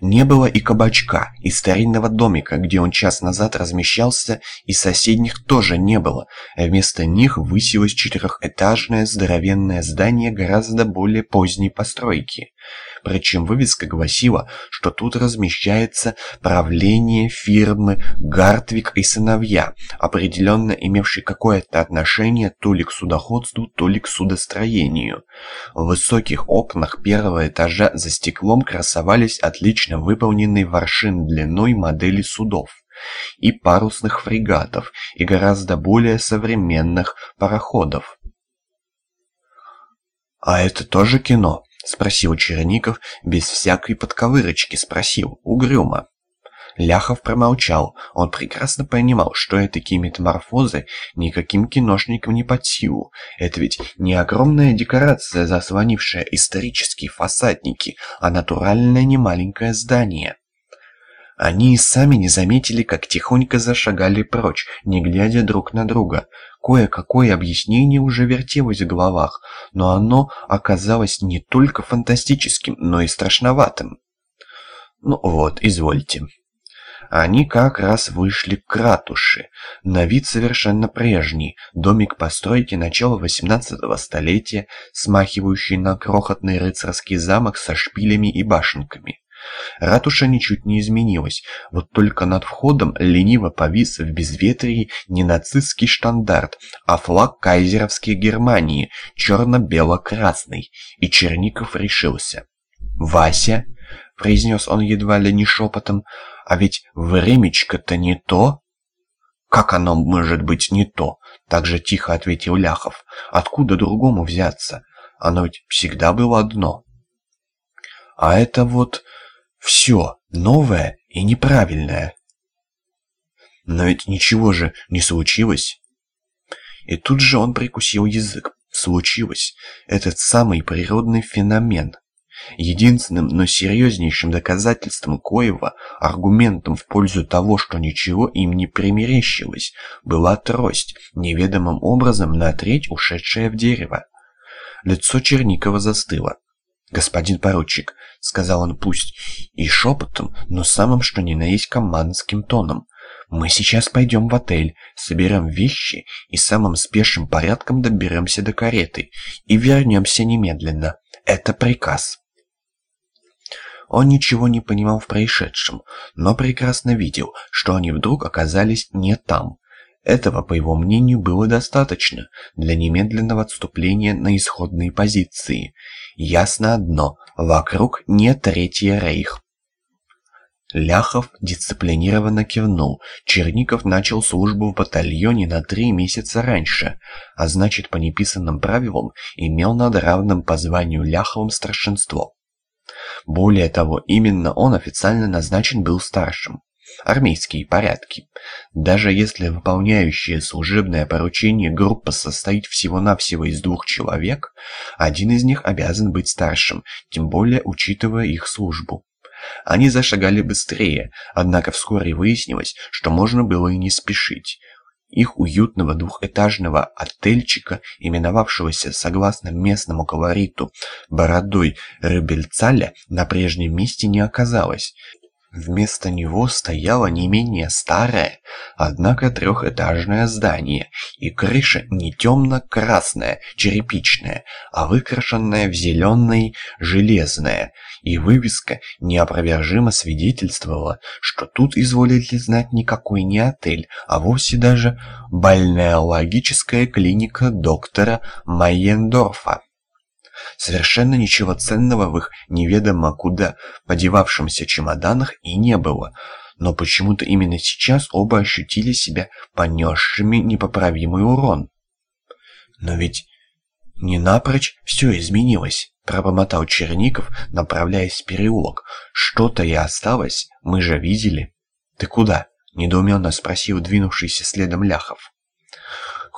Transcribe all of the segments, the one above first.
Не было и кабачка, и старинного домика, где он час назад размещался, и соседних тоже не было. Вместо них высилось четырехэтажное здоровенное здание гораздо более поздней постройки. Причем вывеска гласила, что тут размещается правление фирмы «Гартвик и сыновья», определенно имевший какое-то отношение то ли к судоходству, то ли к судостроению. В высоких окнах первого этажа за стеклом красовались отлично выполненные воршин длиной модели судов и парусных фрегатов, и гораздо более современных пароходов. «А это тоже кино?» — спросил Черников, без всякой подковырочки спросил, угрюмо. Ляхов промолчал. Он прекрасно понимал, что такие метаморфозы никаким киношникам не под силу. Это ведь не огромная декорация, заслонившая исторические фасадники, а натуральное немаленькое здание. Они и сами не заметили, как тихонько зашагали прочь, не глядя друг на друга. Кое-какое объяснение уже вертелось в головах, но оно оказалось не только фантастическим, но и страшноватым. «Ну вот, извольте». Они как раз вышли к ратуше. На вид совершенно прежний. Домик постройки начала XVIII столетия, смахивающий на крохотный рыцарский замок со шпилями и башенками. Ратуша ничуть не изменилась, вот только над входом лениво повис в безветрии не нацистский штандарт, а флаг кайзеровской Германии, черно-бело-красный, и Черников решился. «Вася?» — произнес он едва ли не шепотом, «а ведь времечко-то не то?» «Как оно может быть не то?» — так же тихо ответил Ляхов. «Откуда другому взяться? Оно ведь всегда было одно». «А это вот...» Все новое и неправильное. Но ведь ничего же не случилось. И тут же он прикусил язык. Случилось. Этот самый природный феномен. Единственным, но серьезнейшим доказательством коего, аргументом в пользу того, что ничего им не примерещилось, была трость, неведомым образом на треть ушедшая в дерево. Лицо Черникова застыло. «Господин поручик», — сказал он пусть, и шепотом, но самым что ни на есть командским тоном. «Мы сейчас пойдем в отель, соберем вещи и самым спешным порядком доберемся до кареты и вернемся немедленно. Это приказ». Он ничего не понимал в происшедшем, но прекрасно видел, что они вдруг оказались не там, этого, по его мнению, было достаточно для немедленного отступления на исходные позиции. Ясно одно – вокруг не Третий Рейх. Ляхов дисциплинированно кивнул. Черников начал службу в батальоне на три месяца раньше, а значит, по неписанным правилам имел над равным по званию Ляховым старшинство. Более того, именно он официально назначен был старшим армейские порядки. Даже если выполняющая служебное поручение группа состоит всего-навсего из двух человек, один из них обязан быть старшим, тем более учитывая их службу. Они зашагали быстрее, однако вскоре выяснилось, что можно было и не спешить. Их уютного двухэтажного отельчика, именовавшегося согласно местному колориту бородой Рыбельцаля, на прежнем месте не оказалось. Вместо него стояло не менее старое, однако трехэтажное здание, и крыша не темно-красная, черепичная, а выкрашенная в зеленый железная, и вывеска неопровержимо свидетельствовала, что тут, изволите знать, никакой не отель, а вовсе даже больнеологическая клиника доктора Майендорфа. Совершенно ничего ценного в их неведомо куда подевавшемся чемоданах и не было, но почему-то именно сейчас оба ощутили себя понесшими непоправимый урон. Но ведь не напрочь все изменилось, пробормотал Черников, направляясь в переулок. Что-то и осталось, мы же видели. Ты куда? недоуменно спросил двинувшийся следом Ляхов.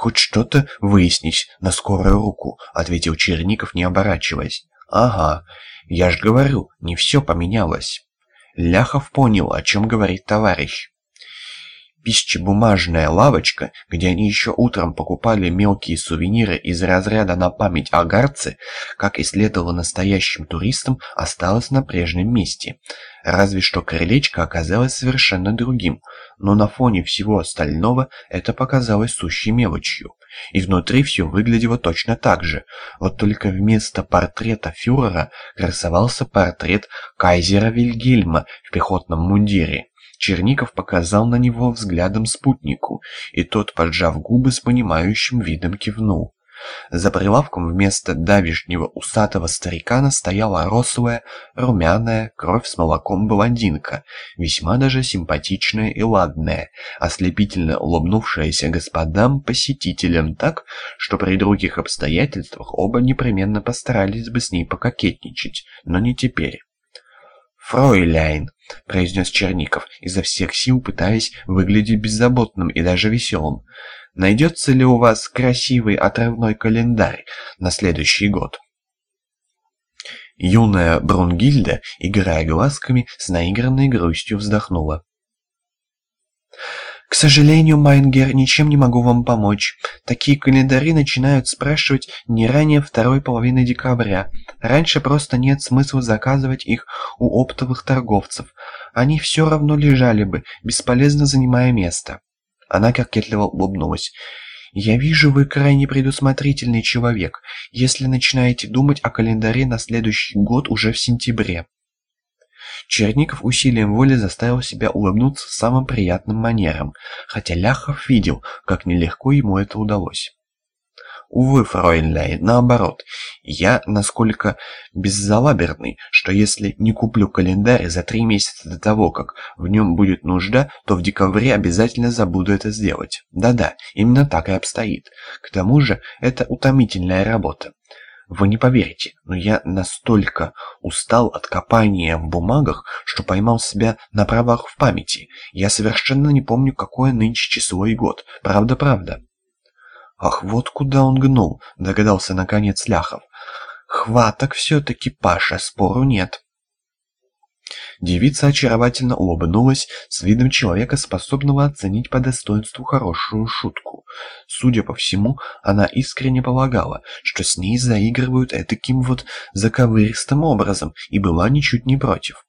«Хоть что-то выяснить на скорую руку», — ответил Черников, не оборачиваясь. «Ага, я ж говорю, не все поменялось». Ляхов понял, о чем говорит товарищ. Пищебумажная лавочка, где они еще утром покупали мелкие сувениры из разряда на память о Гарце, как и следовало настоящим туристам, осталась на прежнем месте. Разве что крылечко оказалось совершенно другим, но на фоне всего остального это показалось сущей мелочью. И внутри все выглядело точно так же, вот только вместо портрета фюрера красовался портрет кайзера Вильгельма в пехотном мундире. Черников показал на него взглядом спутнику, и тот, поджав губы, с понимающим видом кивнул. За прилавком вместо давишнего усатого старикана стояла рослая, румяная, кровь с молоком блондинка, весьма даже симпатичная и ладная, ослепительно улыбнувшаяся господам-посетителям так, что при других обстоятельствах оба непременно постарались бы с ней пококетничать, но не теперь. «Фройляйн», — произнес Черников, изо всех сил пытаясь выглядеть беззаботным и даже веселым. «Найдется ли у вас красивый отрывной календарь на следующий год?» Юная Брунгильда, играя глазками, с наигранной грустью вздохнула. «К сожалению, Майнгер, ничем не могу вам помочь. Такие календари начинают спрашивать не ранее второй половины декабря. Раньше просто нет смысла заказывать их у оптовых торговцев. Они все равно лежали бы, бесполезно занимая место». Она кокетливо улыбнулась. «Я вижу, вы крайне предусмотрительный человек, если начинаете думать о календаре на следующий год уже в сентябре». Черников усилием воли заставил себя улыбнуться самым приятным манером, хотя Ляхов видел, как нелегко ему это удалось. Увы, фройнляйн, наоборот. Я насколько беззалаберный, что если не куплю календарь за три месяца до того, как в нем будет нужда, то в декабре обязательно забуду это сделать. Да-да, именно так и обстоит. К тому же, это утомительная работа. Вы не поверите, но я настолько устал от копания в бумагах, что поймал себя на правах в памяти. Я совершенно не помню, какое нынче число и год. Правда-правда. Ах, вот куда он гнул, догадался наконец Ляхов. Хваток все-таки, Паша, спору нет. Девица очаровательно улыбнулась с видом человека, способного оценить по достоинству хорошую шутку. Судя по всему, она искренне полагала, что с ней заигрывают этаким вот заковыристым образом, и была ничуть не против.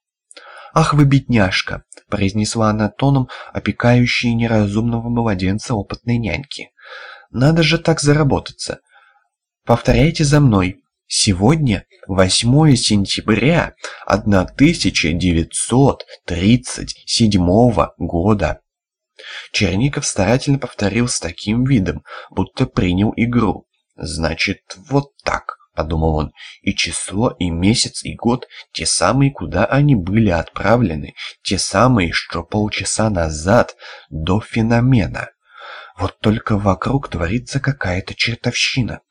«Ах вы, бедняжка!» — произнесла она тоном, опекающей неразумного младенца опытной няньки. «Надо же так заработаться! Повторяйте за мной!» Сегодня 8 сентября 1937 года. Черников старательно повторил с таким видом, будто принял игру. «Значит, вот так», — подумал он, — «и число, и месяц, и год те самые, куда они были отправлены, те самые, что полчаса назад, до феномена». Вот только вокруг творится какая-то чертовщина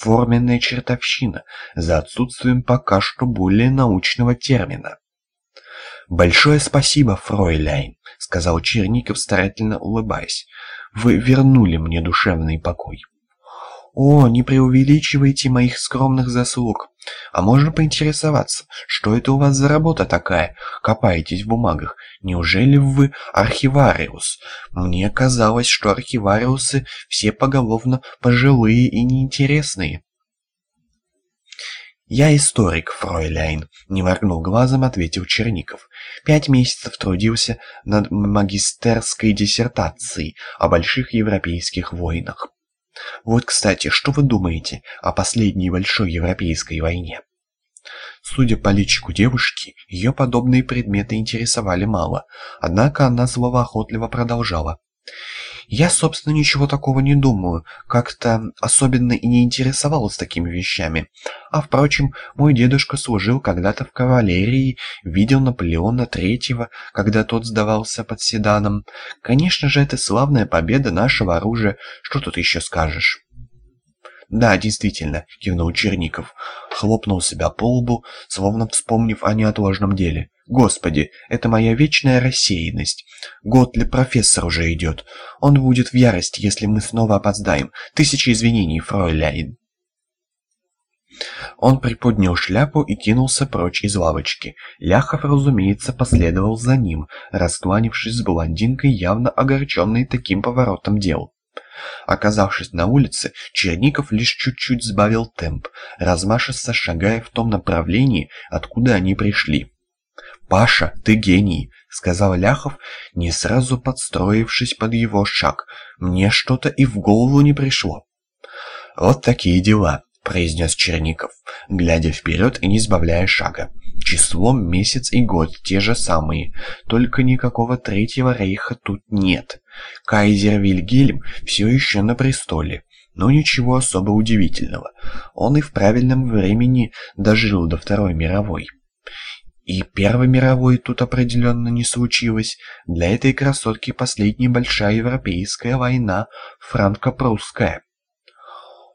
форменная чертовщина, за отсутствием пока что более научного термина. «Большое спасибо, фройляйн», — сказал Черников, старательно улыбаясь. «Вы вернули мне душевный покой». «О, не преувеличивайте моих скромных заслуг. А можно поинтересоваться, что это у вас за работа такая? Копаетесь в бумагах. Неужели вы архивариус? Мне казалось, что архивариусы все поголовно пожилые и неинтересные». «Я историк, фройляйн», — не моргнул глазом, ответил Черников. «Пять месяцев трудился над магистерской диссертацией о больших европейских войнах. Вот, кстати, что вы думаете о последней большой европейской войне? Судя по личику девушки, ее подобные предметы интересовали мало, однако она словоохотливо продолжала. Я, собственно, ничего такого не думаю, как-то особенно и не интересовалась такими вещами. А впрочем, мой дедушка служил когда-то в кавалерии, видел Наполеона Третьего, когда тот сдавался под седаном. Конечно же, это славная победа нашего оружия, что тут еще скажешь? «Да, действительно», — кивнул Черников. Хлопнул себя по лбу, словно вспомнив о неотложном деле. Господи, это моя вечная рассеянность. Год ли профессор уже идет. Он будет в ярости, если мы снова опоздаем. Тысячи извинений, фройляйн. Он приподнял шляпу и кинулся прочь из лавочки. Ляхов, разумеется, последовал за ним, раскланившись с блондинкой, явно огорченной таким поворотом дел. Оказавшись на улице, Черников лишь чуть-чуть сбавил темп, размашисто шагая в том направлении, откуда они пришли. «Паша, ты гений!» — сказал Ляхов, не сразу подстроившись под его шаг. «Мне что-то и в голову не пришло». «Вот такие дела», — произнес Черников, глядя вперед и не сбавляя шага. «Число, месяц и год те же самые, только никакого Третьего Рейха тут нет. Кайзер Вильгельм все еще на престоле». Но ничего особо удивительного. Он и в правильном времени дожил до Второй мировой. И Первой мировой тут определенно не случилось. Для этой красотки последняя большая европейская война франко-прусская.